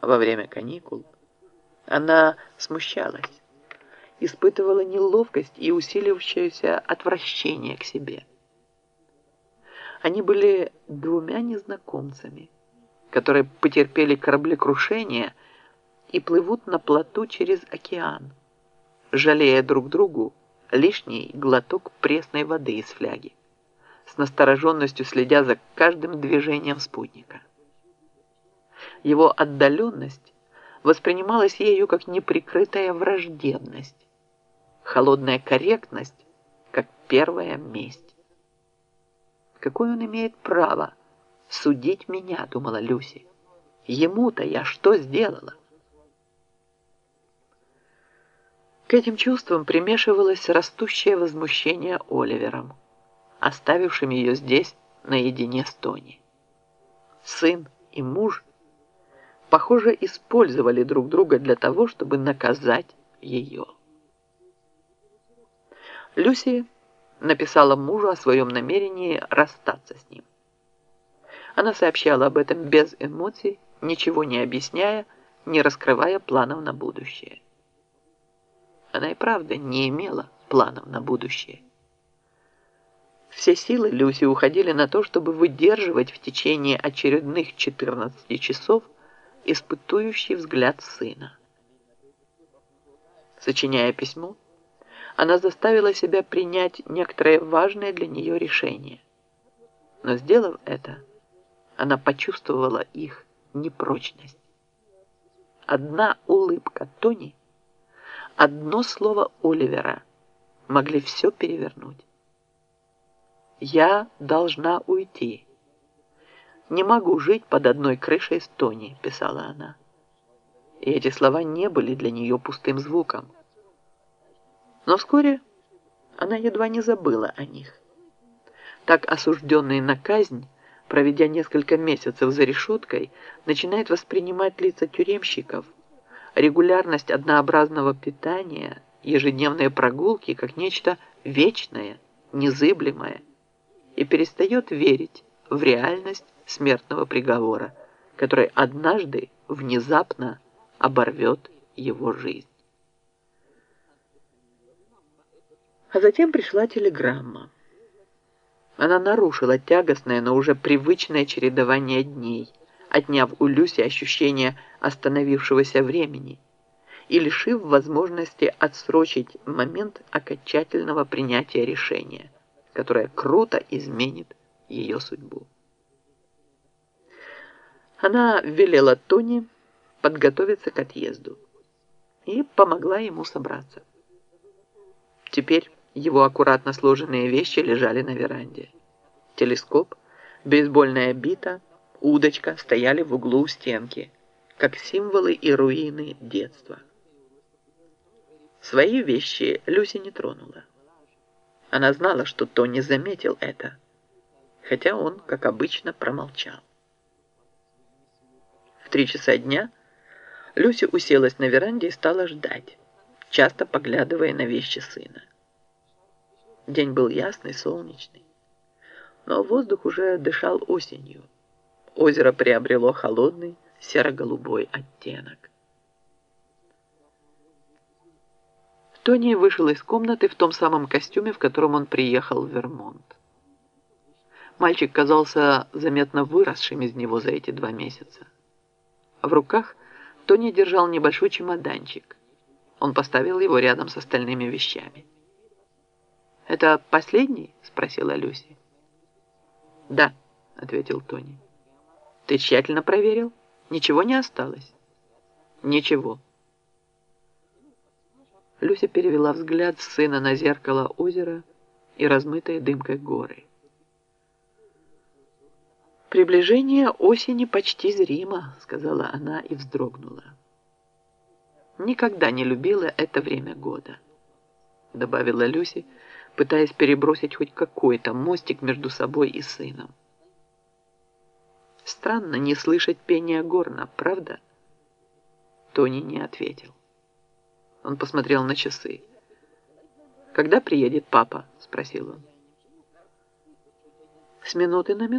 во время каникул, она смущалась, испытывала неловкость и усиливающееся отвращение к себе. Они были двумя незнакомцами, которые потерпели кораблекрушение и плывут на плоту через океан, жалея друг другу лишний глоток пресной воды из фляги, с настороженностью следя за каждым движением спутника. Его отдаленность воспринималась ею как неприкрытая враждебность, холодная корректность, как первая месть. Какое он имеет право судить меня, думала Люси. Ему-то я что сделала? К этим чувствам примешивалось растущее возмущение Оливером, оставившим ее здесь наедине с Тони. Сын и муж, похоже, использовали друг друга для того, чтобы наказать ее. Люси написала мужу о своем намерении расстаться с ним. Она сообщала об этом без эмоций, ничего не объясняя, не раскрывая планов на будущее. Она и правда не имела планов на будущее. Все силы Люси уходили на то, чтобы выдерживать в течение очередных 14 часов испытующий взгляд сына. Сочиняя письмо, она заставила себя принять некоторые важные для нее решения. Но сделав это, она почувствовала их непрочность. Одна улыбка Тони – Одно слово Оливера могли все перевернуть. «Я должна уйти. Не могу жить под одной крышей с Тони», — писала она. И эти слова не были для нее пустым звуком. Но вскоре она едва не забыла о них. Так осужденный на казнь, проведя несколько месяцев за решеткой, начинает воспринимать лица тюремщиков – регулярность однообразного питания, ежедневные прогулки как нечто вечное, незыблемое, и перестает верить в реальность смертного приговора, который однажды внезапно оборвет его жизнь. А затем пришла телеграмма. Она нарушила тягостное, но уже привычное чередование дней – отняв у Люси ощущение остановившегося времени и лишив возможности отсрочить момент окончательного принятия решения, которое круто изменит ее судьбу. Она велела Тони подготовиться к отъезду и помогла ему собраться. Теперь его аккуратно сложенные вещи лежали на веранде. Телескоп, бейсбольная бита – удочка стояли в углу у стенки, как символы и руины детства. Свои вещи Люси не тронула. Она знала, что Тони заметил это, хотя он, как обычно, промолчал. В три часа дня Люси уселась на веранде и стала ждать, часто поглядывая на вещи сына. День был ясный, солнечный, но воздух уже дышал осенью. Озеро приобрело холодный серо-голубой оттенок. Тони вышел из комнаты в том самом костюме, в котором он приехал в Вермонт. Мальчик казался заметно выросшим из него за эти два месяца. В руках Тони держал небольшой чемоданчик. Он поставил его рядом с остальными вещами. «Это последний?» – спросила Люси. «Да», – ответил Тони. Ты тщательно проверил? Ничего не осталось? Ничего. Люся перевела взгляд сына на зеркало озера и размытые дымкой горы. «Приближение осени почти зримо», — сказала она и вздрогнула. «Никогда не любила это время года», — добавила Люси, пытаясь перебросить хоть какой-то мостик между собой и сыном. Странно не слышать пения горна, правда? Тони не ответил. Он посмотрел на часы. «Когда приедет папа?» – спросил он. «С минуты на минуту».